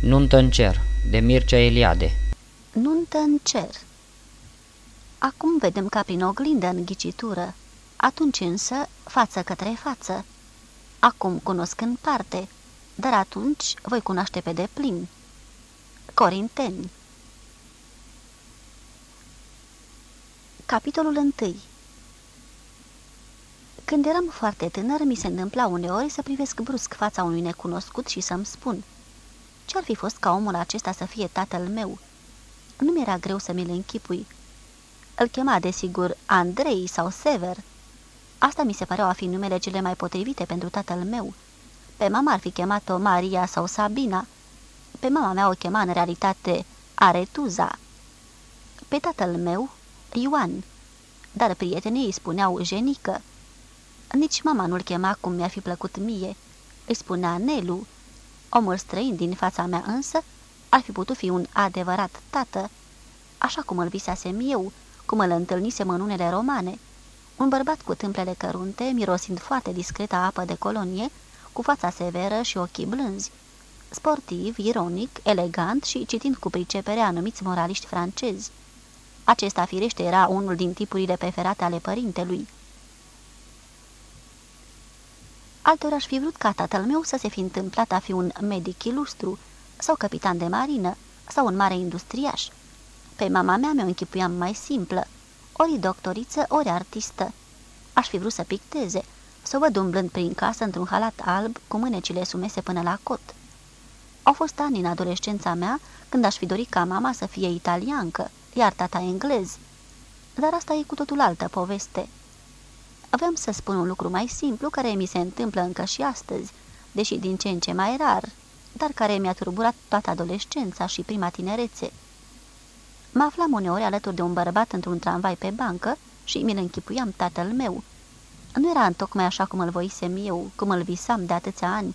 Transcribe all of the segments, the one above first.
Nuntă în cer, de Mircea Eliade Nuntă în cer Acum vedem ca prin oglindă în ghicitură, atunci însă față către față. Acum cunosc în parte, dar atunci voi cunoaște pe deplin. Corinteni Capitolul 1 Când eram foarte tânăr, mi se întâmpla uneori să privesc brusc fața unui necunoscut și să-mi spun Ce-ar fi fost ca omul acesta să fie tatăl meu? Nu mi-era greu să mi-l închipui. Îl chema, desigur, Andrei sau Sever. Asta mi se păreau a fi numele cele mai potrivite pentru tatăl meu. Pe mama ar fi chemat-o Maria sau Sabina. Pe mama mea o chema în realitate Aretuza. Pe tatăl meu, Ioan. Dar prietenii îi spuneau Jenică. Nici mama nu-l chema cum mi-ar fi plăcut mie. Îi spunea Nelu. Omul străin din fața mea însă ar fi putut fi un adevărat tată, așa cum îl visasem eu, cum îl întâlnisem în unele romane. Un bărbat cu tâmplele cărunte, mirosind foarte discreta apă de colonie, cu fața severă și ochii blânzi. Sportiv, ironic, elegant și citind cu pricepere anumiți moraliști francezi. Acesta, firește, era unul din tipurile preferate ale părintelui. Altor aș fi vrut ca tatăl meu să se fi întâmplat a fi un medic ilustru, sau capitan de marină, sau un mare industriaș. Pe mama mea mi-o închipuiam mai simplă, ori doctoriță, ori artistă. Aș fi vrut să picteze, să o văd umblând prin casă într-un halat alb cu mânecile sumese până la cot. Au fost ani în adolescența mea când aș fi dorit ca mama să fie italiancă, iar tata englez. Dar asta e cu totul altă poveste. Aveam să spun un lucru mai simplu care mi se întâmplă încă și astăzi, deși din ce în ce mai rar, dar care mi-a turburat toată adolescența și prima tinerețe. Mă aflam uneori alături de un bărbat într-un tramvai pe bancă și mi-l închipuiam tatăl meu. Nu era întocmai așa cum îl voisem eu, cum îl visam de atâția ani.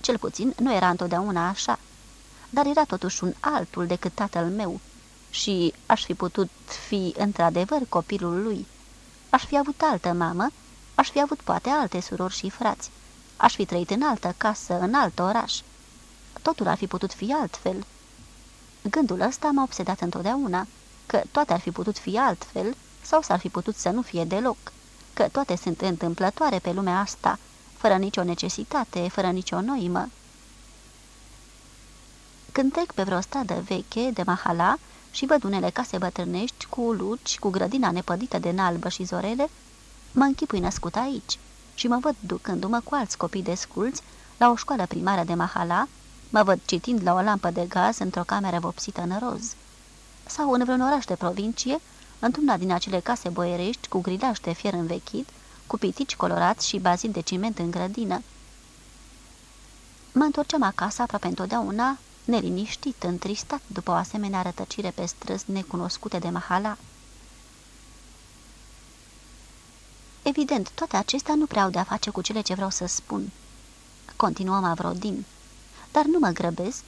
Cel puțin nu era întotdeauna așa, dar era totuși un altul decât tatăl meu și aș fi putut fi într-adevăr copilul lui. Aș fi avut altă mamă, aș fi avut poate alte surori și frați, aș fi trăit în altă casă, în alt oraș. Totul ar fi putut fi altfel. Gândul ăsta m-a obsedat întotdeauna, că toate ar fi putut fi altfel sau s-ar fi putut să nu fie deloc, că toate sunt întâmplătoare pe lumea asta, fără nicio necesitate, fără nicio noimă. Când trec pe vreo stradă veche de mahala și văd unele case bătrânești cu luci, cu grădina nepădită de nalbă și zorele, mă închipui născut aici și mă văd ducându-mă cu alți copii desculți la o școală primară de mahala, Mă văd citind la o lampă de gaz într-o cameră vopsită în roz. Sau în vreun oraș de provincie, într-una din acele case boierești cu grilaj de fier învechit, cu pitici colorați și bazin de ciment în grădină. Mă întorceam acasă aproape întotdeauna, neliniștit, întristat după o asemenea rătăcire pe străzi necunoscute de mahala. Evident, toate acestea nu prea au de-a face cu cele ce vreau să spun. Continuăm Avrodin dar nu mă grăbesc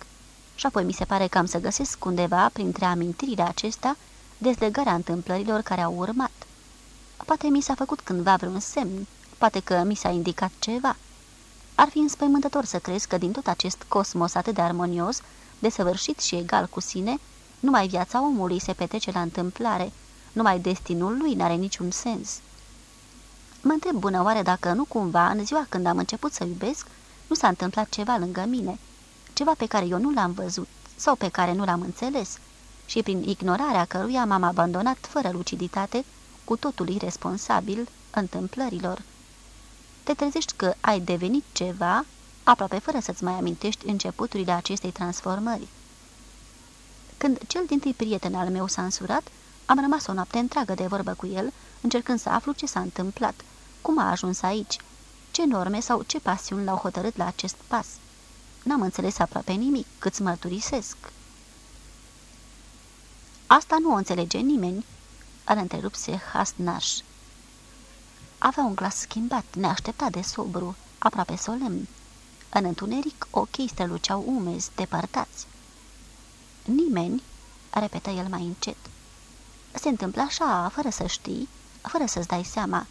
și apoi mi se pare că am să găsesc undeva, printre amintirile acestea, dezlegarea întâmplărilor care au urmat. Poate mi s-a făcut cândva vreun semn, poate că mi s-a indicat ceva. Ar fi înspăimântător să crezi că din tot acest cosmos atât de armonios, desăvârșit și egal cu sine, numai viața omului se petrece la întâmplare, numai destinul lui n-are niciun sens. Mă întreb bună oare dacă nu cumva, în ziua când am început să iubesc, nu s-a întâmplat ceva lângă mine, ceva pe care eu nu l-am văzut sau pe care nu l-am înțeles și prin ignorarea căruia m-am abandonat fără luciditate, cu totul irresponsabil, întâmplărilor. Te trezești că ai devenit ceva, aproape fără să-ți mai amintești începuturile acestei transformări. Când cel din tâi prieten al meu s-a însurat, am rămas o noapte întreagă de vorbă cu el, încercând să aflu ce s-a întâmplat, cum a ajuns aici, ce norme sau ce pasiuni l-au hotărât la acest pas. N-am înțeles aproape nimic, cât mărturisesc. Asta nu o înțelege nimeni, îl întrerupse Hasnaș. Avea un glas schimbat, neașteptat de sobru, aproape solemn. În întuneric, ochii străluceau umezi, depărtați. Nimeni, repetă el mai încet. Se întâmplă așa, fără să știi, fără să-ți dai seama.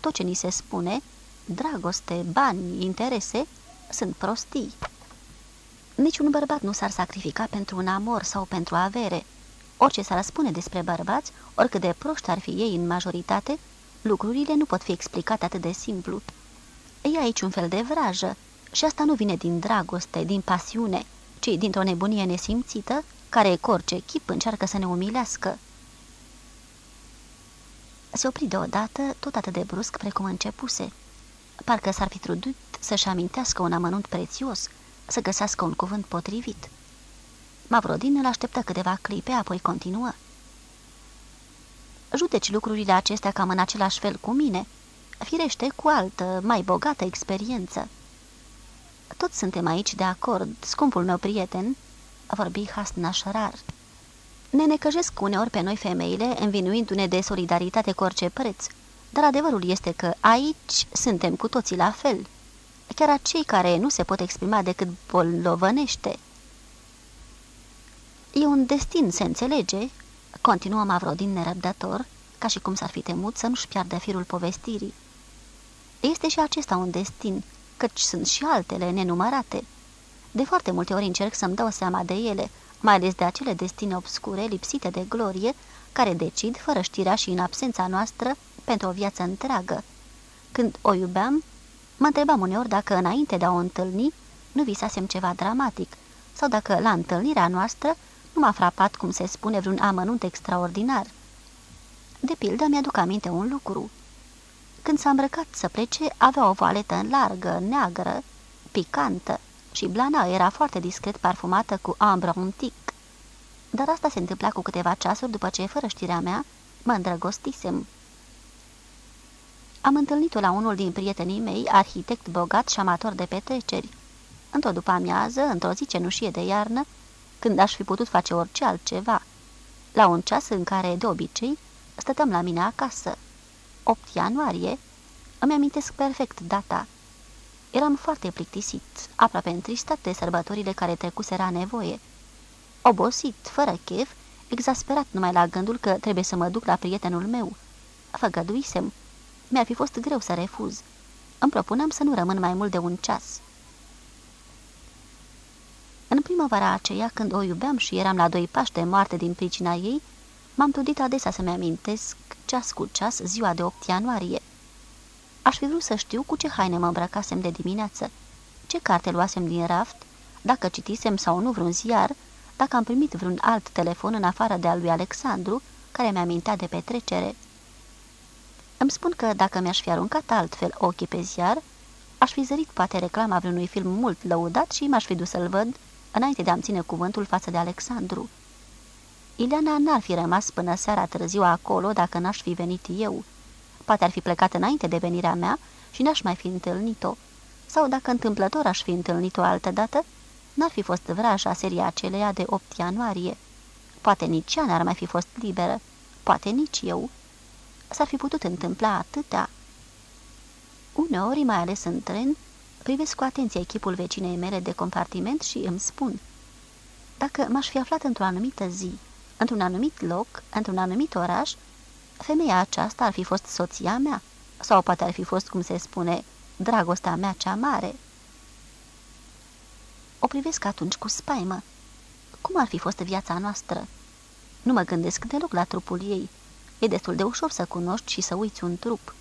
Tot ce ni se spune, dragoste, bani, interese, sunt prostii. Niciun bărbat nu s-ar sacrifica pentru un amor sau pentru avere. Orice s-ar spune despre bărbați, oricât de proști ar fi ei în majoritate, lucrurile nu pot fi explicate atât de simplu. E aici un fel de vrajă și asta nu vine din dragoste, din pasiune, ci dintr-o nebunie nesimțită, care cu orice chip încearcă să ne umilească. Se opri deodată, tot atât de brusc precum începuse. Parcă s-ar fi trudit să-și amintească un amănunt prețios, să găsească un cuvânt potrivit. Mavrodin îl așteptă câteva clipe, apoi continuă. Judeci lucrurile acestea cam în același fel cu mine, firește cu altă, mai bogată experiență. Toți suntem aici de acord, scumpul meu prieten, a vorbi Hasnaș rar. Ne necăjesc uneori pe noi femeile, învinuindu-ne de solidaritate cu orice preț, dar adevărul este că aici suntem cu toții la fel, chiar acei care nu se pot exprima decât bollovănește. E un destin, se înțelege, continuă Mavrodin nerăbdător, ca și cum s-ar fi temut să nu-și piardă firul povestirii. Este și acesta un destin, căci sunt și altele nenumărate. De foarte multe ori încerc să-mi dau seama de ele, mai ales de acele destine obscure, lipsite de glorie, care decid, fără știrea și în absența noastră, pentru o viață întreagă. Când o iubeam, mă întrebam uneori dacă înainte de a o întâlni, nu visasem ceva dramatic, sau dacă la întâlnirea noastră nu m-a frapat, cum se spune, vreun amănunt extraordinar. De pildă, mi-aduc aminte un lucru. Când s-a îmbrăcat să plece, avea o voaletă largă, neagră, picantă și blana era foarte discret parfumată cu ambre antic. Dar asta se întâmpla cu câteva ceasuri după ce, fără știrea mea, mă îndrăgostisem. Am întâlnit-o la unul din prietenii mei, arhitect bogat și amator de petreceri. Într-o după amiază, într-o zi cenușie de iarnă, când aș fi putut face orice altceva. La un ceas în care, de obicei, stăteam la mine acasă. 8 ianuarie, îmi amintesc perfect data. Eram foarte plictisit, aproape întristat de sărbătorile care trecuseră nevoie. Obosit, fără chef, exasperat numai la gândul că trebuie să mă duc la prietenul meu. Făgăduisem. Mi-ar fi fost greu să refuz. Îmi propuneam să nu rămân mai mult de un ceas. În primăvara aceea, când o iubeam și eram la doi pași de moarte din pricina ei, m-am trudit adesea să-mi amintesc, ceas cu ceas, ziua de 8 ianuarie. Aș fi vrut să știu cu ce haine mă îmbrăcasem de dimineață, ce carte luasem din raft, dacă citisem sau nu vreun ziar, dacă am primit vreun alt telefon în afară de al lui Alexandru, care mi-a mintea de petrecere. Îmi spun că dacă mi-aș fi aruncat altfel ochii pe ziar, aș fi zărit poate reclama vreunui film mult lăudat și m-aș fi dus să-l văd înainte de a-mi ține cuvântul față de Alexandru. Ileana n-ar fi rămas până seara târziu acolo dacă n-aș fi venit eu. Poate ar fi plecat înainte de venirea mea și n-aș mai fi întâlnit-o. Sau dacă întâmplător aș fi întâlnit-o altă dată, n-ar fi fost vraja seria aceleia de 8 ianuarie. Poate nici ea n-ar mai fi fost liberă, poate nici eu. S-ar fi putut întâmpla atâtea. Uneori, mai ales în tren, Privesc cu atenție echipul vecinei mele de compartiment și îmi spun Dacă m-aș fi aflat într-o anumită zi, într-un anumit loc, într-un anumit oraș, femeia aceasta ar fi fost soția mea, sau poate ar fi fost, cum se spune, dragostea mea cea mare. O privesc atunci cu spaimă. Cum ar fi fost viața noastră? Nu mă gândesc deloc la trupul ei. E destul de ușor să cunoști și să uiți un trup.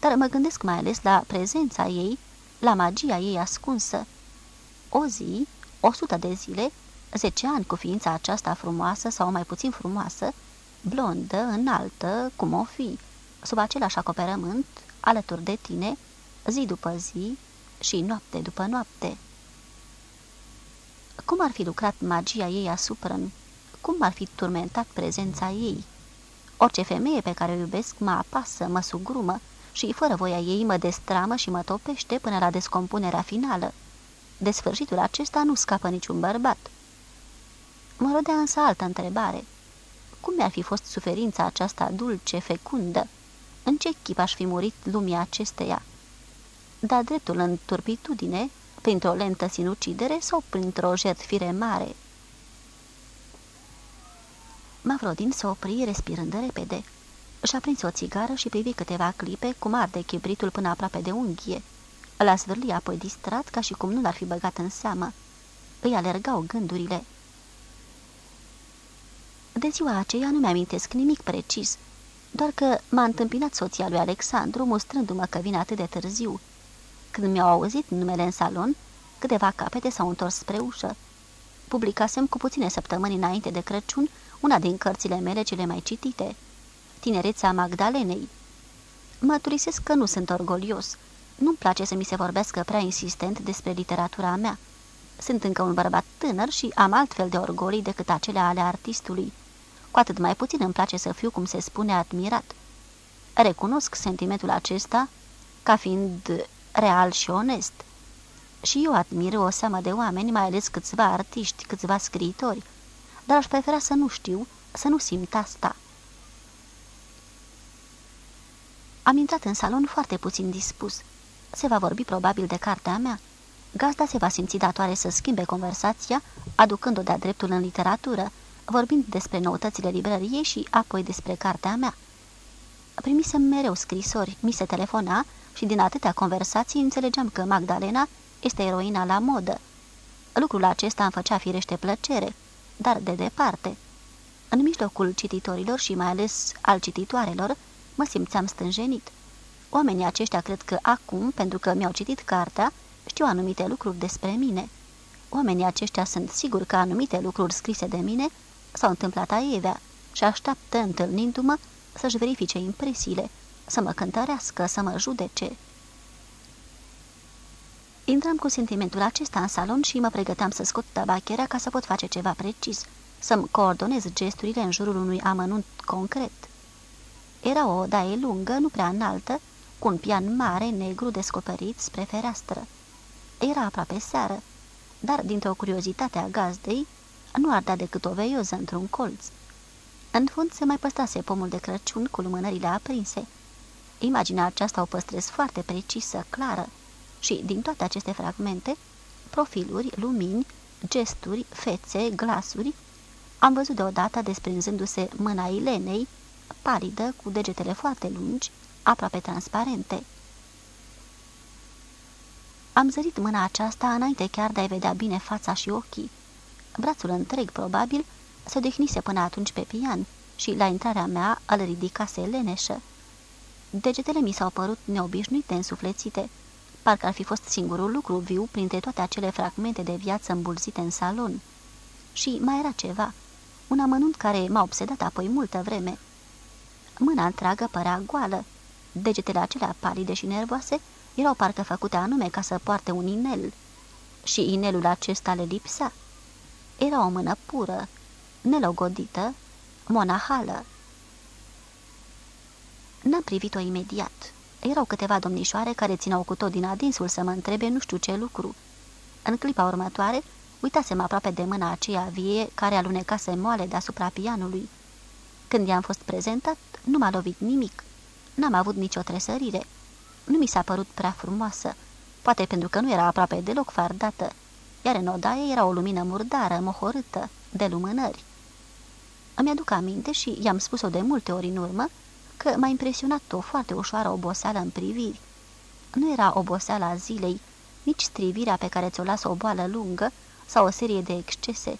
Dar mă gândesc mai ales la prezența ei la magia ei ascunsă. O zi, o sută de zile, zece ani cu ființa aceasta frumoasă sau mai puțin frumoasă, blondă, înaltă, cum o fi, sub același acoperământ, alături de tine, zi după zi și noapte după noapte. Cum ar fi lucrat magia ei asupra Cum ar fi turmentat prezența ei? Orice femeie pe care o iubesc mă apasă, mă sugrumă, și fără voia ei mă destramă și mă topește până la descompunerea finală. De sfârșitul acesta nu scapă niciun bărbat. Mă rodea însă altă întrebare. Cum mi-ar fi fost suferința aceasta dulce, fecundă? În ce chip aș fi murit lumii acesteia? Da dreptul în turpitudine, printr-o lentă sinucidere sau printr-o jertfire mare? Mavrodin se opri respirând repede. Și-a prins o țigară și privi câteva clipe cum arde chibritul până aproape de unghie. Îl-a zvârli apoi distrat, ca și cum nu l-ar fi băgat în seamă. îi alergau gândurile. De ziua aceea nu mi-amintesc nimic precis, doar că m-a întâmpinat soția lui Alexandru, mostrându-mă că vine atât de târziu. Când mi-au auzit numele în salon, câteva capete s-au întors spre ușă. Publicasem cu puține săptămâni înainte de Crăciun una din cărțile mele cele mai citite, Tinereța Magdalenei. Mărturisesc că nu sunt orgolios. Nu-mi place să mi se vorbească prea insistent despre literatura mea. Sunt încă un bărbat tânăr și am altfel de orgolii decât acelea ale artistului. Cu atât mai puțin îmi place să fiu, cum se spune, admirat. Recunosc sentimentul acesta ca fiind real și onest. Și eu admir o seamă de oameni, mai ales câțiva artiști, câțiva scriitori, dar aș prefera să nu știu, să nu simt asta. Am intrat în salon foarte puțin dispus. Se va vorbi probabil de cartea mea. Gazda se va simți datoare să schimbe conversația, aducând-o de-a dreptul în literatură, vorbind despre noutățile librăriei și apoi despre cartea mea. Primisem mereu scrisori, mi se telefona și din atâtea conversații înțelegeam că Magdalena este eroina la modă. Lucrul acesta îmi făcea firește plăcere, dar de departe. În mijlocul cititorilor și mai ales al cititoarelor, mă simțeam stânjenit. Oamenii aceștia cred că acum, pentru că mi-au citit cartea, știu anumite lucruri despre mine. Oamenii aceștia sunt siguri că anumite lucruri scrise de mine s-au întâmplat aievea și așteaptă, întâlnindu-mă, să-și verifice impresiile, să mă cântărească, să mă judece. Intram cu sentimentul acesta în salon și mă pregăteam să scot tabacherea ca să pot face ceva precis, să-mi coordonez gesturile în jurul unui amănunt concret. Era o odaie lungă, nu prea înaltă, cu un pian mare, negru, descoperit spre fereastră. Era aproape seară, dar, dintr-o curiozitate a gazdei, nu ardea decât o veioză într-un colț. În fund se mai păstrase pomul de Crăciun cu lumânările aprinse. Imaginea aceasta o păstrez foarte precisă, clară, și din toate aceste fragmente, profiluri, lumini, gesturi, fețe, glasuri, am văzut deodată desprinzându-se mâna Ilenei, palidă, cu degetele foarte lungi, aproape transparente. Am zărit mâna aceasta înainte chiar de a vedea bine fața și ochii. Brațul întreg, probabil, se dehnise până atunci pe pian și, la intrarea mea, îl ridicase leneșă. Degetele mi s-au părut neobișnuite, însuflețite, parcă ar fi fost singurul lucru viu printre toate acele fragmente de viață îmbulzite în salon. Și mai era ceva, un amănunt care m-a obsedat apoi multă vreme. Mâna întreagă părea goală, degetele acelea palide și nervoase erau parcă făcute anume ca să poarte un inel. Și inelul acesta le lipsea. Era o mână pură, nelogodită, monahală. N-am privit-o imediat. Erau câteva domnișoare care țineau cu tot din adinsul să mă întrebe nu știu ce lucru. În clipa următoare, uitasem aproape de mâna aceea vie care alunecase moale deasupra pianului. Când i-am fost prezentat, nu m-a lovit nimic. N-am avut nicio tresărire. Nu mi s-a părut prea frumoasă, poate pentru că nu era aproape deloc fardată, iar în odaie era o lumină murdară, mohorâtă, de lumânări. Îmi aduc aminte și i-am spus-o de multe ori în urmă, că m-a impresionat o foarte ușoară oboseală în priviri. Nu era oboseala zilei, nici strivirea pe care ți-o lasă o boală lungă sau o serie de excese,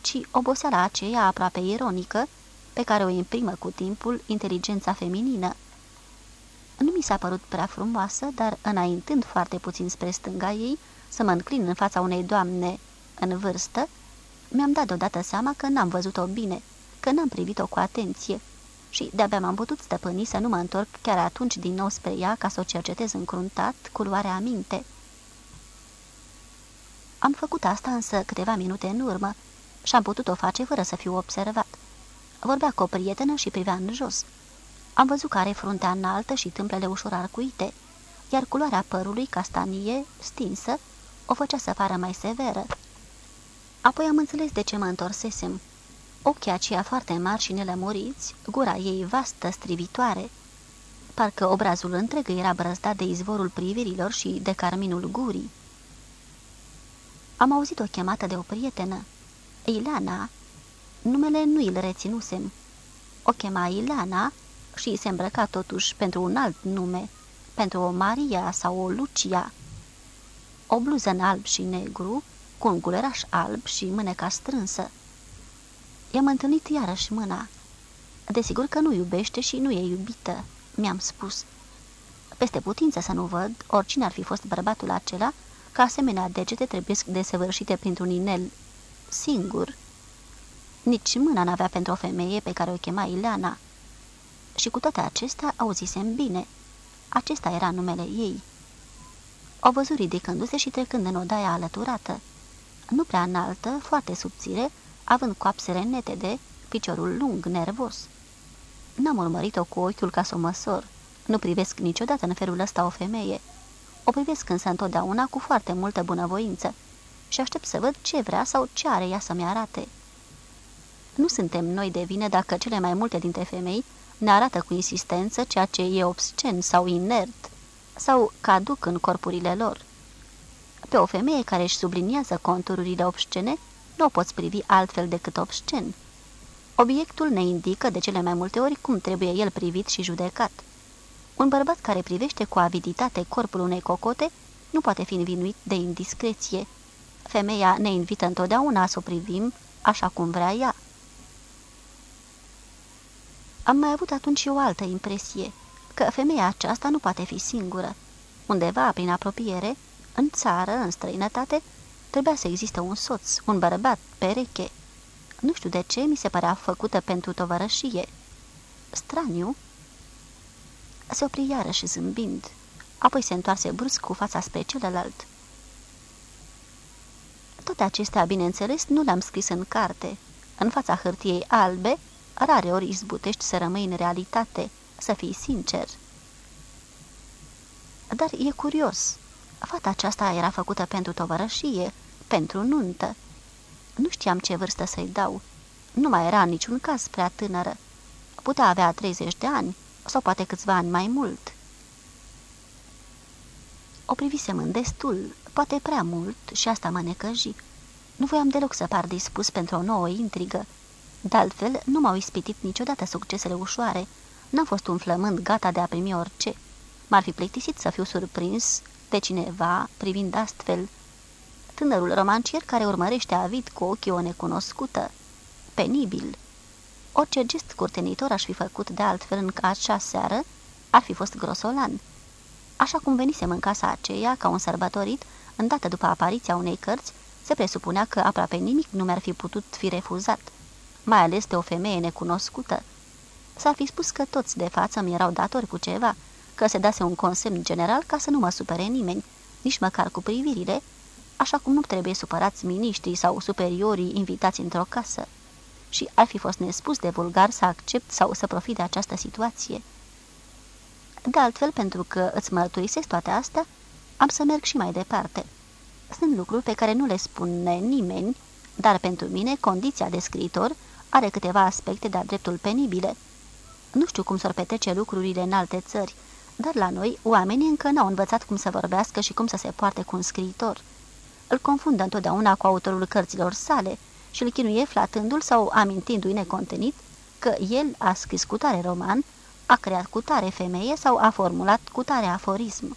ci oboseala aceea aproape ironică, pe care o imprimă cu timpul inteligența feminină. Nu mi s-a părut prea frumoasă, dar înaintând foarte puțin spre stânga ei, să mă înclin în fața unei doamne în vârstă, mi-am dat deodată seama că n-am văzut-o bine, că n-am privit-o cu atenție și de-abia m-am putut stăpâni să nu mă întorc chiar atunci din nou spre ea ca să o cercetez încruntat cu luarea aminte. Am făcut asta însă câteva minute în urmă și am putut o face fără să fiu observat. Vorbea cu o prietenă și privea în jos. Am văzut că are fruntea înaltă și tâmplele ușor arcuite, iar culoarea părului, castanie, stinsă, o făcea să pară mai severă. Apoi am înțeles de ce mă întorsesem ochii aceia foarte mari și nelămuriți, gura ei vastă, strivitoare. Parcă obrazul întreg era brăzdat de izvorul privirilor și de carminul gurii. Am auzit o chemată de o prietenă. Ilana. Numele nu îl reținusem. O chema Ilana și se îmbrăca totuși pentru un alt nume, pentru o Maria sau o Lucia. O bluză în alb și negru, cu un guleraș alb și mâneca strânsă. I-am întâlnit iarăși mâna. Desigur că nu iubește și nu e iubită, mi-am spus. Peste putință să nu văd, oricine ar fi fost bărbatul acela, că asemenea degete trebuie desăvârșite printr-un inel singur. Nici mâna n-avea pentru o femeie pe care o chema Ileana. Și cu toate acestea auzisem bine. Acesta era numele ei. O văzut ridicându-se și trecând în odaia alăturată. Nu prea înaltă, foarte subțire, având coapsele netede, piciorul lung, nervos. N-am urmărit-o cu ochiul ca să o măsor. Nu privesc niciodată în felul ăsta o femeie. O privesc însă întotdeauna cu foarte multă bunăvoință și aștept să văd ce vrea sau ce are ea să-mi arate. Nu suntem noi de vină dacă cele mai multe dintre femei ne arată cu insistență ceea ce e obscen sau inert sau caduc în corpurile lor. Pe o femeie care își subliniază contururile obscene, nu o poți privi altfel decât obscen. Obiectul ne indică de cele mai multe ori cum trebuie el privit și judecat. Un bărbat care privește cu aviditate corpul unei cocote nu poate fi învinuit de indiscreție. Femeia ne invită întotdeauna să o privim așa cum vrea ea. Am mai avut atunci și o altă impresie, că femeia aceasta nu poate fi singură. Undeva, prin apropiere, în țară, în străinătate, trebuia să existe un soț, un bărbat, pereche. Nu știu de ce, mi se părea făcută pentru tovărășie. Straniu, se opri iarăși zâmbind, apoi se întoarse brusc cu fața spre celălalt. Toate acestea, bineînțeles, nu le-am scris în carte. În fața hârtiei albe, rare ori izbutești să rămâi în realitate, să fii sincer. Dar e curios. Fata aceasta era făcută pentru tovărășie, pentru nuntă. Nu știam ce vârstă să-i dau. Nu mai era în niciun caz prea tânără. Putea avea 30 de ani, sau poate câțiva ani mai mult. O privisem în destul, poate prea mult, și asta mă necăji. Nu voiam deloc să par dispus pentru o nouă intrigă. De altfel, nu m-au ispitit niciodată succesele ușoare. N-am fost un flămând gata de a primi orice. M-ar fi plictisit să fiu surprins de cineva privind astfel. Tânărul romancier care urmărește avid cu ochii o necunoscută. Penibil, Orice gest curtenitor aș fi făcut de altfel în acea seară, ar fi fost grosolan. Așa cum venisem în casa aceea, ca un sărbătorit, îndată după apariția unei cărți, se presupunea că aproape nimic nu mi-ar fi putut fi refuzat, mai ales de o femeie necunoscută. S-ar fi spus că toți de față mi erau datori cu ceva, că se dase un consemn general ca să nu mă supere nimeni, nici măcar cu privirile, așa cum nu trebuie supărați miniștrii sau superiorii invitați într-o casă și ar fi fost nespus de vulgar să accept sau să profit de această situație. De altfel, pentru că îți mărturisesc toate astea, am să merg și mai departe. Sunt lucruri pe care nu le spune nimeni, dar pentru mine condiția de scriitor are câteva aspecte de-a dreptul penibile. Nu știu cum s-or petrece lucrurile în alte țări, dar la noi oamenii încă n-au învățat cum să vorbească și cum să se poarte cu un scriitor. Îl confundă întotdeauna cu autorul cărților sale, și îl chinuie flatându-l sau amintindu-i necontenit că el a scris cu tare roman, a creat cu tare femeie sau a formulat cu tare aforism.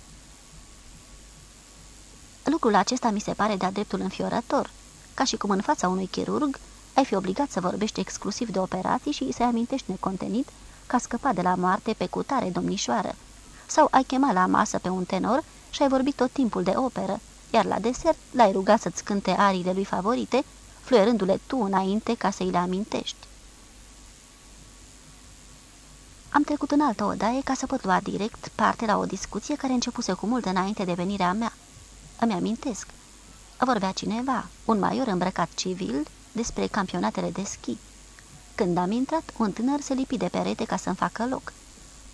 Lucrul acesta mi se pare de-a dreptul înfiorător, ca și cum în fața unui chirurg ai fi obligat să vorbești exclusiv de operații și să-i amintești necontenit că a scăpat de la moarte pe cutare domnișoară, sau ai chemat la masă pe un tenor și ai vorbit tot timpul de operă, iar la desert l-ai rugat să-ți cânte ariile lui favorite fluierându-le tu înainte ca să-i le amintești. Am trecut în altă odaie ca să pot lua direct parte la o discuție care începuse cu mult înainte de venirea mea. Îmi amintesc. Vorbea cineva, un maior îmbrăcat civil, despre campionatele de schi. Când am intrat, un tânăr se lipi de perete ca să-mi facă loc.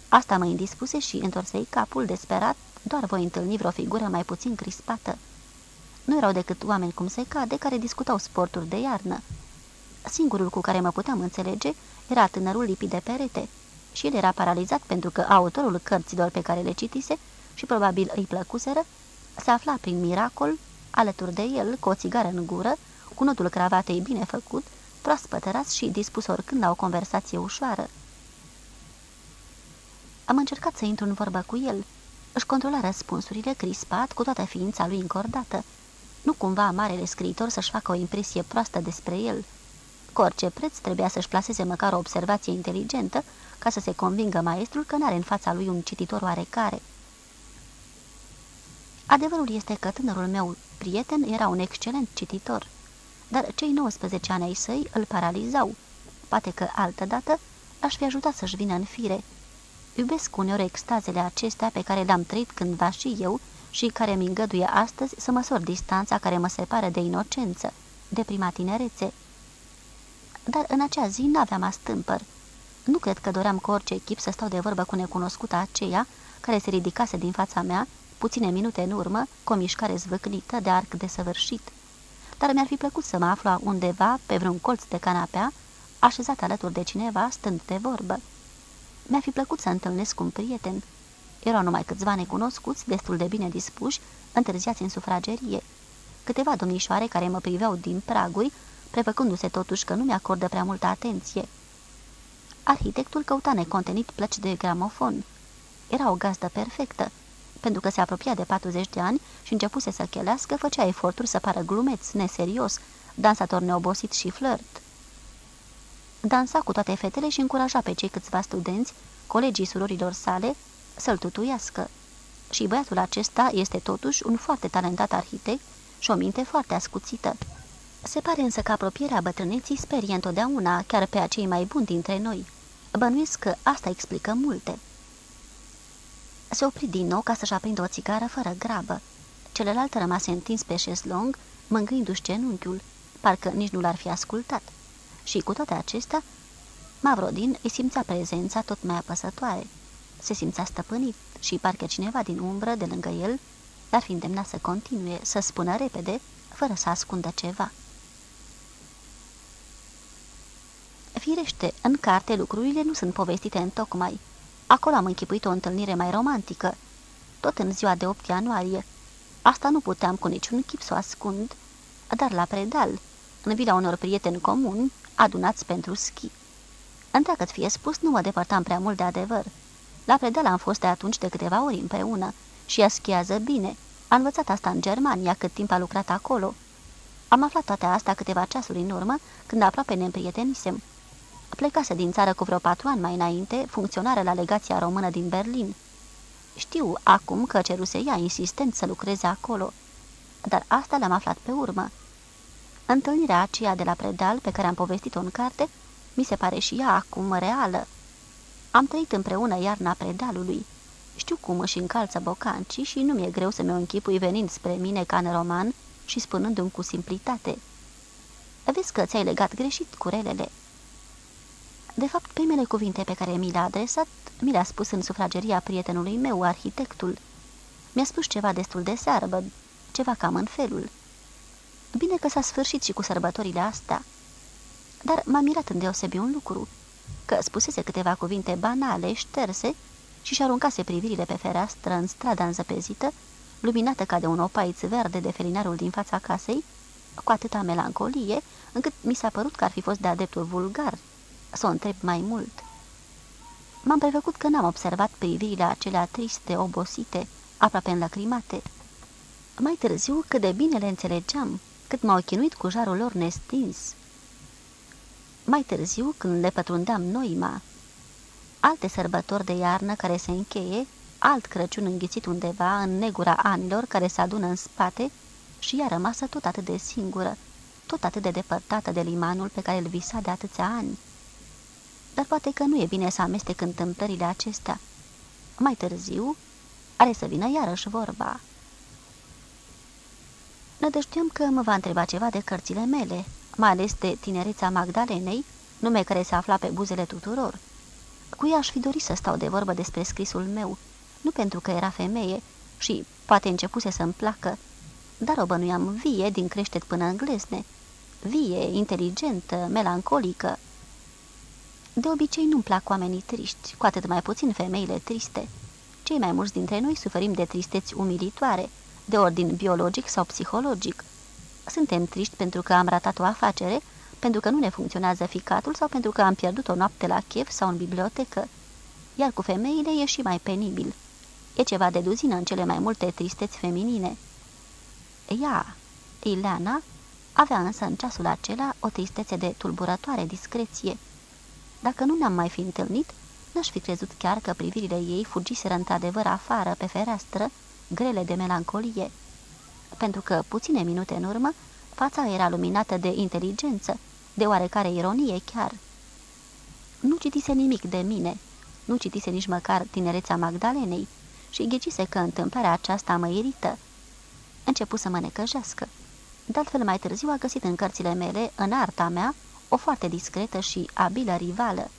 Asta mă indispuse și întorsei capul desperat, doar voi întâlni vreo figură mai puțin crispată. Nu erau decât oameni cum se cade, care discutau sporturi de iarnă. Singurul cu care mă puteam înțelege era tânărul lipit de perete și el era paralizat pentru că autorul cărților pe care le citise și probabil îi plăcuseră, se afla prin miracol, alături de el, cu o țigară în gură, cu notul cravatei bine făcut, proaspăt ras și dispus oricând la o conversație ușoară. Am încercat să intru în vorbă cu el. Își controla răspunsurile crispat cu toată ființa lui încordată Nu cumva marele scriitor să-și facă o impresie proastă despre el. Cu orice preț trebuia să-și placeze măcar o observație inteligentă ca să se convingă maestrul că n-are în fața lui un cititor oarecare. Adevărul este că tânărul meu prieten era un excelent cititor, dar cei 19 ani ai săi îl paralizau. Poate că altădată aș fi ajutat să-și vină în fire. Iubesc uneori extazele acestea pe care le-am trăit cândva și eu și care mi îngăduie astăzi să măsor distanța care mă separă de inocență, de prima tinerețe. Dar în acea zi n-aveam astâmpăr. Nu cred că doream cu orice echip să stau de vorbă cu necunoscuta aceea care se ridicase din fața mea puține minute în urmă, cu o mișcare zvâclită de arc desăvârșit. Dar mi-ar fi plăcut să mă aflu undeva, pe vreun colț de canapea, așezat alături de cineva, stând de vorbă. Mi-ar fi plăcut să întâlnesc un prieten. Erau numai câțiva necunoscuți, destul de bine dispuși, întârziați în sufragerie. Câteva domnișoare care mă priveau din praguri, prefăcându-se totuși că nu mi-acordă prea multă atenție. Arhitectul căuta necontenit plăci de gramofon. Era o gazdă perfectă, pentru că se apropia de 40 de ani și începuse să chelească, făcea eforturi să pară glumeț, neserios, dansator neobosit și flirt. Dansa cu toate fetele și încuraja pe cei câțiva studenți, colegii surorilor sale, să-l tutuiască. Și băiatul acesta este totuși un foarte talentat arhitect și o minte foarte ascuțită. Se pare însă că apropierea bătrâneții sperie întotdeauna, chiar pe acei mai buni dintre noi. Bănuiesc că asta explică multe. Se opri din nou ca să-și aprindă o țigară fără grabă. Celălalt rămase întins pe șezlong, mângâindu-și genunchiul, parcă nici nu l-ar fi ascultat. Și cu toate acestea, Mavrodin îi simțea prezența tot mai apăsătoare. Se simțea stăpânit și parcă cineva din umbră de lângă el l-ar fi îndemnat să continue, să spună repede, fără să ascundă ceva. Firește, în carte lucrurile nu sunt povestite în tocmai, Acolo am închipuit o întâlnire mai romantică, tot în ziua de 8 ianuarie. Asta nu puteam cu niciun chip să o ascund, dar la predal, în vila unor prieteni comuni, adunați pentru schi. Întreagăt fie spus, nu mă depărtam prea mult de adevăr. La predal am fost de atunci de câteva ori împreună și ea schiază bine. A învățat asta în Germania, cât timp a lucrat acolo. Am aflat toate astea câteva ceasuri în urmă, când aproape ne împrietenisem plecase din țară cu vreo patru ani mai înainte, funcționară la legația română din Berlin. Știu acum că ceruse ea insistent să lucreze acolo, dar asta l-am aflat pe urmă. Întâlnirea aceea de la Predal, pe care am povestit-o în carte, mi se pare și ea acum reală. Am trăit împreună iarna Predalului. Știu cum își încalță bocancii și nu mi-e greu să mi-o închipui venind spre mine ca în roman și spunându-mi cu simplitate. Vezi că ți-ai legat greșit curelele. De fapt, primele cuvinte pe care mi le-a adresat, mi le-a spus în sufrageria prietenului meu, arhitectul. Mi-a spus ceva destul de searbă, ceva cam în felul. Bine că s-a sfârșit și cu sărbătorile astea. Dar m-a mirat îndeosebi un lucru, că spusese câteva cuvinte banale, șterse, și și aruncase privirile pe fereastră în strada înzăpezită, luminată ca de un opaiț verde de felinarul din fața casei, cu atâta melancolie, încât mi s-a părut că ar fi fost de adeptul vulgar să o întreb mai mult. M-am prefăcut că n-am observat privirile acelea triste, obosite, aproape înlăcrimate. Mai târziu, cât de bine le înțelegeam, cât m-au chinuit cu jarul lor nestins. Mai târziu, când le pătrundeam noima, alte sărbători de iarnă care se încheie, alt Crăciun înghițit undeva în negura anilor care se adună în spate și ea rămasă tot atât de singură, tot atât de depărtată de limanul pe care îl visa de atâția ani dar poate că nu e bine să amestec întâmplările acestea. Mai târziu are să vină iarăși vorba. Nădășteam că mă va întreba ceva de cărțile mele, mai ales de tinereța Magdalenei, nume care se afla pe buzele tuturor. Cu ea aș fi dorit să stau de vorbă despre scrisul meu, nu pentru că era femeie și poate începuse să-mi placă, dar o bănuiam vie din creștet până în glesne, vie, inteligentă, melancolică, de obicei nu-mi plac oamenii triști, cu atât mai puțin femeile triste. Cei mai mulți dintre noi suferim de tristeți umilitoare, de ordin biologic sau psihologic. Suntem triști pentru că am ratat o afacere, pentru că nu ne funcționează ficatul sau pentru că am pierdut o noapte la chef sau în bibliotecă. Iar cu femeile e și mai penibil. E ceva de duzină în cele mai multe tristeți feminine. Ea, Ileana avea însă în ceasul acela o tristețe de tulburătoare discreție. Dacă nu ne-am mai fi întâlnit, n-aș fi crezut chiar că privirile ei fugiseră într-adevăr afară, pe fereastră, grele de melancolie. Pentru că, puține minute în urmă, fața era luminată de inteligență, de oarecare ironie chiar. Nu citise nimic de mine, nu citise nici măcar tinereța Magdalenei și ghicise că întâmplarea aceasta mă irită. Începu să mă necăjească. De altfel, mai târziu a găsit în cărțile mele, în arta mea, o foarte discretă și abilă rivală.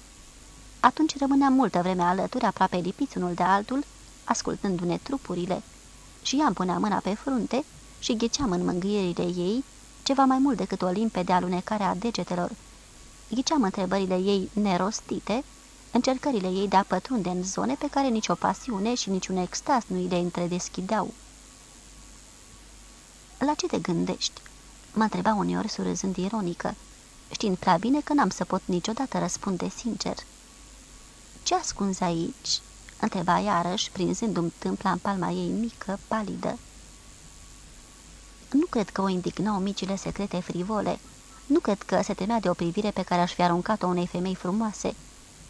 Atunci rămâneam multă vreme alături, aproape lipiți unul de altul, ascultându-ne trupurile, și ea îmi punea mâna pe frunte și ghiceam în mângâierile ei ceva mai mult decât o limpede alunecare a degetelor. Ghiceam întrebările ei nerostite, încercările ei de a pătrunde în zone pe care nicio pasiune și niciun extaz nu îi le întredeschideau. La ce te gândești?" mă întreba uneori surâzând ironică, știind prea bine că n-am să pot niciodată răspunde sincer. Ce ascunzi aici?" întreba iarăși, prinzându-mi tâmpla în palma ei mică, palidă. Nu cred că o indignau micile secrete frivole. Nu cred că se temea de o privire pe care aș fi aruncat-o unei femei frumoase,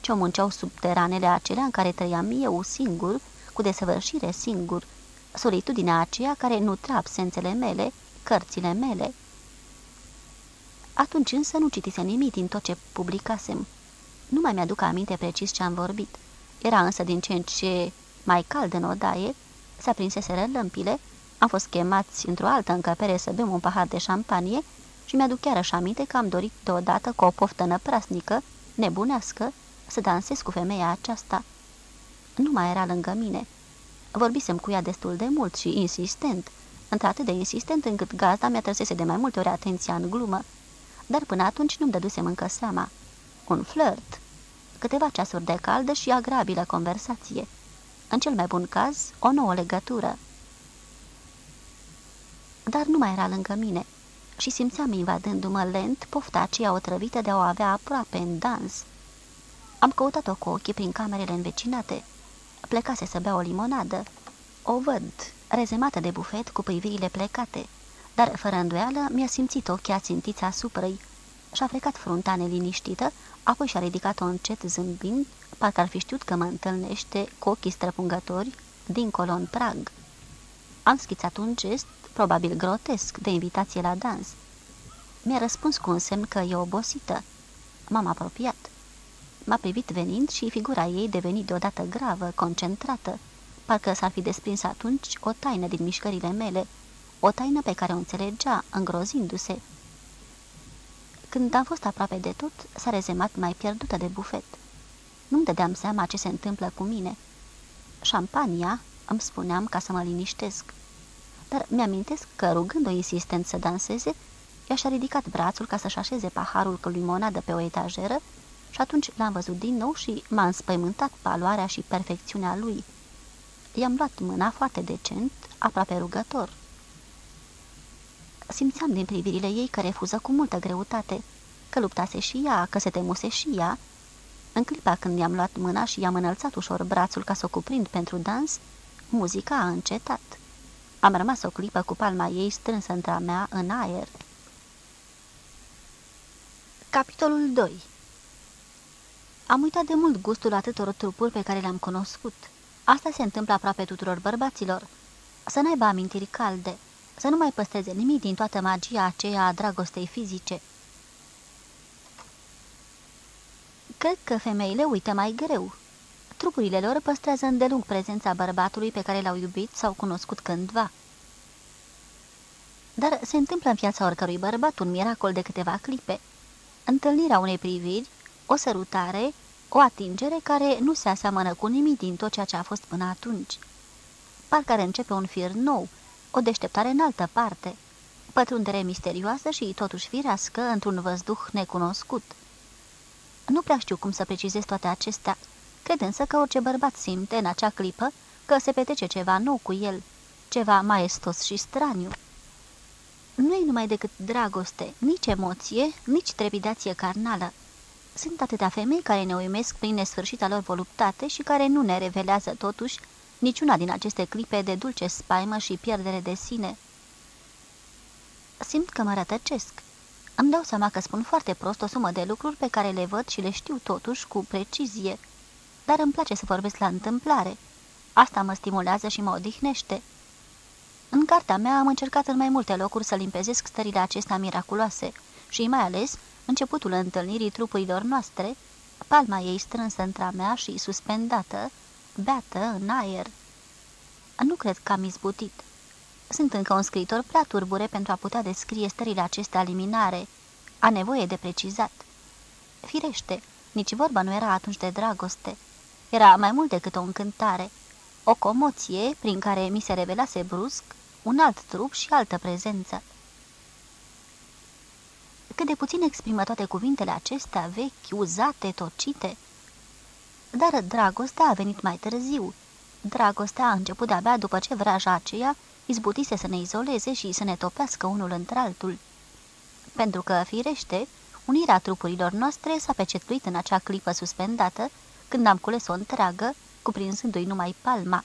ce o munceau subteranele acelea în care trăiam eu singur, cu desăvârșire singur, solitudinea aceea care nutra absențele mele, cărțile mele. Atunci însă nu citise nimic din tot ce publicasem. Nu mai mi-aduc aminte precis ce am vorbit. Era însă din ce în ce mai cald în odaie, s-a prinseseră lămpile, am fost chemați într-o altă încăpere să bem un pahar de șampanie și mi-aduc chiar așa aminte că am dorit deodată cu o poftă năprasnică, nebunească, să dansez cu femeia aceasta. Nu mai era lângă mine. Vorbisem cu ea destul de mult și insistent, într-atât de insistent încât gazda mi-a trăsese de mai multe ori atenția în glumă. Dar până atunci nu-mi dădusem încă seama. Un flirt. Câteva ceasuri de caldă și agrabilă conversație. În cel mai bun caz, o nouă legătură. Dar nu mai era lângă mine și simțeam invadându-mă lent pofta aceea otrăvită de a o avea aproape în dans. Am căutat-o cu ochii prin camerele învecinate. Plecase să bea o limonadă. O văd, rezemată de bufet cu privirile plecate, dar fără îndoială mi-a simțit ochii ațintiți asupra-i. Și-a frecat frunta neliniștită, apoi și-a ridicat-o încet zâmbind, parcă ar fi știut că mă întâlnește cu ochii străpungători dincolo în prag. Am schițat un gest, probabil grotesc, de invitație la dans. Mi-a răspuns cu un semn că e obosită. M-am apropiat. M-a privit venind și figura ei deveni deodată gravă, concentrată. Parcă s-ar fi desprins atunci o taină din mișcările mele, o taină pe care o înțelegea, îngrozindu-se. Când am fost aproape de tot, s-a rezemat mai pierdută de bufet. Nu-mi dădeam seama ce se întâmplă cu mine. Șampania, îmi spuneam ca să mă liniștesc. Dar mi-amintesc că, rugând-o insistent să danseze, ea și-a ridicat brațul ca să-și așeze paharul cu limonadă pe o etajeră și atunci l-am văzut din nou și m-a înspăimântat paloarea și perfecțiunea lui. I-am luat mâna foarte decent, aproape rugător. Simțeam din privirile ei că refuză cu multă greutate, că luptase și ea, că se temuse și ea. În clipa când i-am luat mâna și i-am înălțat ușor brațul ca să o cuprind pentru dans, muzica a încetat. Am rămas o clipă cu palma ei strânsă între a mea în aer. Capitolul 2 Am uitat de mult gustul atâtor trupuri pe care le-am cunoscut. Asta se întâmplă aproape tuturor bărbaților. Să n-aibă amintiri calde, să nu mai păstreze nimic din toată magia aceea a dragostei fizice. Cred că femeile uită mai greu. Trupurile lor păstrează îndelung prezența bărbatului pe care l-au iubit sau cunoscut cândva. Dar se întâmplă în viața oricărui bărbat un miracol de câteva clipe. Întâlnirea unei priviri, o sărutare, o atingere care nu se aseamănă cu nimic din tot ceea ce a fost până atunci. Parcă ar începe un fir nou, o deșteptare în altă parte, pătrundere misterioasă și totuși firească într-un văzduh necunoscut. Nu prea știu cum să precizez toate acestea, cred însă că orice bărbat simte în acea clipă că se petrece ceva nou cu el, ceva maestos și straniu. Nu e numai decât dragoste, nici emoție, nici trepidație carnală. Sunt atâtea femei care ne uimesc prin nesfârșita lor voluptate și care nu ne revelează totuși niciuna din aceste clipe de dulce spaimă și pierdere de sine. Simt că mă rătăcesc. Îmi dau seama că spun foarte prost o sumă de lucruri pe care le văd și le știu totuși cu precizie, dar îmi place să vorbesc la întâmplare. Asta mă stimulează și mă odihnește. În cartea mea am încercat în mai multe locuri să limpezesc stările acestea miraculoase și mai ales începutul întâlnirii trupurilor noastre, palma ei strânsă între mea și suspendată, beată în aer. Nu cred că am izbutit. Sunt încă un scriitor prea turbure pentru a putea descrie stările acestea aliminare. A nevoie de precizat. Firește, nici vorba nu era atunci de dragoste. Era mai mult decât o încântare. O comoție prin care mi se revelase brusc un alt trup și altă prezență. Cât de puțin exprimă toate cuvintele acestea, vechi, uzate, tocite. Dar dragostea a venit mai târziu. Dragostea a început de-abia după ce vraja aceea izbutise să ne izoleze și să ne topească unul într-altul. Pentru că, firește, unirea trupurilor noastre s-a pecetuit în acea clipă suspendată, când am cules-o întreagă, cuprinzându-i numai palma.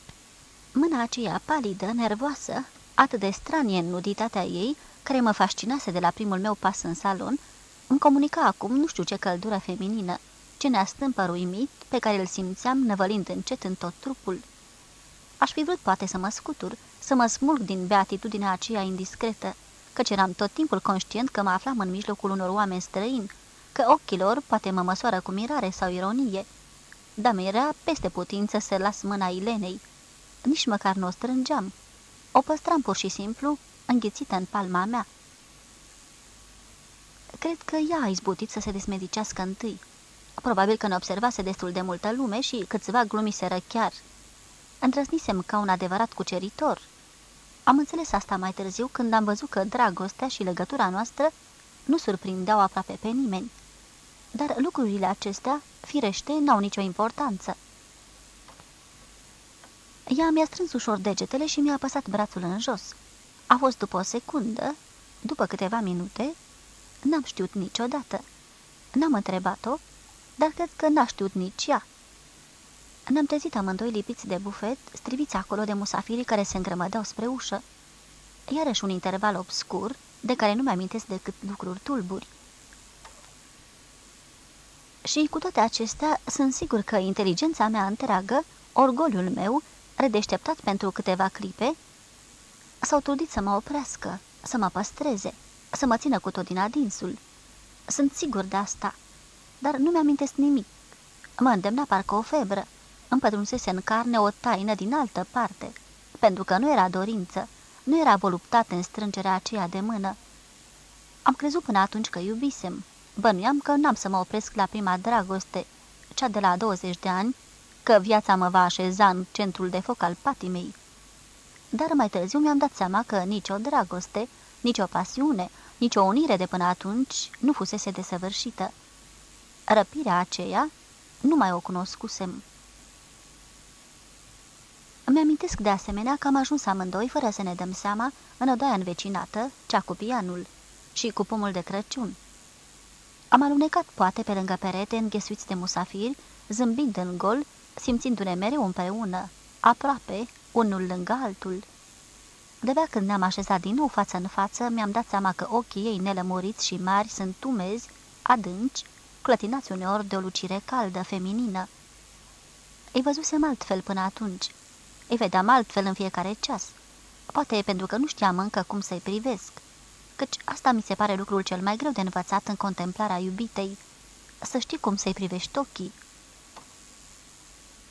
Mâna aceea palidă, nervoasă, atât de stranie în nuditatea ei, care mă fascinase de la primul meu pas în salon, îmi comunica acum nu știu ce căldură feminină, ce neastâmpăr uimit pe care îl simțeam năvălind încet în tot trupul. Aș fi vrut poate să mă scutur, să mă smulg din beatitudinea aceea indiscretă, căci eram tot timpul conștient că mă aflam în mijlocul unor oameni străini, că ochii lor poate mă măsoară cu mirare sau ironie. Dar mi-era peste putință să las mâna Ilenei. Nici măcar nu o strângeam. O păstram pur și simplu înghițită în palma mea. Cred că ea a izbutit să se desmedicească întâi. Probabil că ne observase destul de multă lume și câțiva glumiseră chiar. Îndrăznisem ca un adevărat cuceritor. Am înțeles asta mai târziu când am văzut că dragostea și legătura noastră nu surprindeau aproape pe nimeni. Dar lucrurile acestea, firește, n-au nicio importanță. Ea mi-a strâns ușor degetele și mi-a apăsat brațul în jos. A fost după o secundă, după câteva minute, n-am știut niciodată. N-am întrebat-o, dar cred că n-a știut nici ea. Ne-am trezit amândoi lipiți de bufet, striviți acolo de musafirii care se îngrămădeau spre ușă. Iarăși un interval obscur, de care nu mi-amintesc decât lucruri tulburi. Și cu toate acestea, sunt sigur că inteligența mea întreagă, orgoliul meu, redeșteptat pentru câteva clipe, s-au trudit să mă oprească, să mă păstreze, să mă țină cu tot din adinsul. Sunt sigur de asta, dar nu mi-amintesc nimic. Mă îndemna parcă o febră, împătrunsese în carne o taină din altă parte, pentru că nu era dorință, nu era voluptate în strângerea aceea de mână. Am crezut până atunci că iubisem. Bănuiam că n-am să mă opresc la prima dragoste, cea de la 20 de ani, că viața mă va așeza în centrul de foc al patimei. Dar mai târziu mi-am dat seama că nicio dragoste, nicio pasiune, nicio unire de până atunci nu fusese desăvârșită. Răpirea aceea nu mai o cunoscusem. Îmi amintesc de asemenea că am ajuns amândoi, fără să ne dăm seama, în odaia învecinată, cea cu pianul și cu pomul de Crăciun. Am alunecat poate pe lângă perete înghesuiți de musafiri, zâmbind în gol, simțindu-ne mereu împreună, aproape, unul lângă altul. De când ne-am așezat din nou față în față, mi-am dat seama că ochii ei nelămuriți și mari sunt tumezi, adânci, clătinați uneori de o lucire caldă, feminină. Îi văzusem altfel până atunci îi vedeam altfel în fiecare ceas. Poate pentru că nu știam încă cum să-i privesc. Căci asta mi se pare lucrul cel mai greu de învățat în contemplarea iubitei. Să știi cum să-i privești ochii.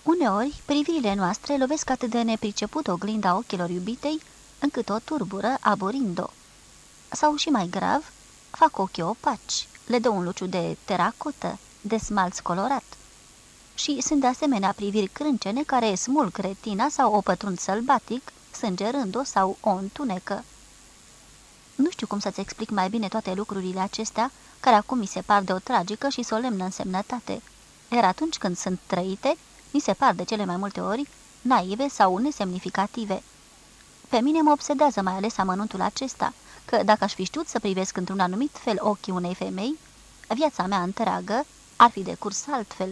Uneori, privirile noastre lovesc atât de nepriceput oglinda ochilor iubitei, încât o turbură aborind-o. Sau și mai grav, fac ochii opaci, le dă un luciu de teracotă, de smalț colorat și sunt de asemenea priviri crâncene care smulg retina sau o pătrund sălbatic, sângerând-o sau o întunecă. Nu știu cum să-ți explic mai bine toate lucrurile acestea, care acum mi se par de o tragică și solemnă însemnătate. Iar atunci când sunt trăite, mi se par de cele mai multe ori naive sau nesemnificative. Pe mine mă obsedează mai ales amănuntul acesta, că dacă aș fi știut să privesc într-un anumit fel ochii unei femei, viața mea întreagă ar fi de curs altfel.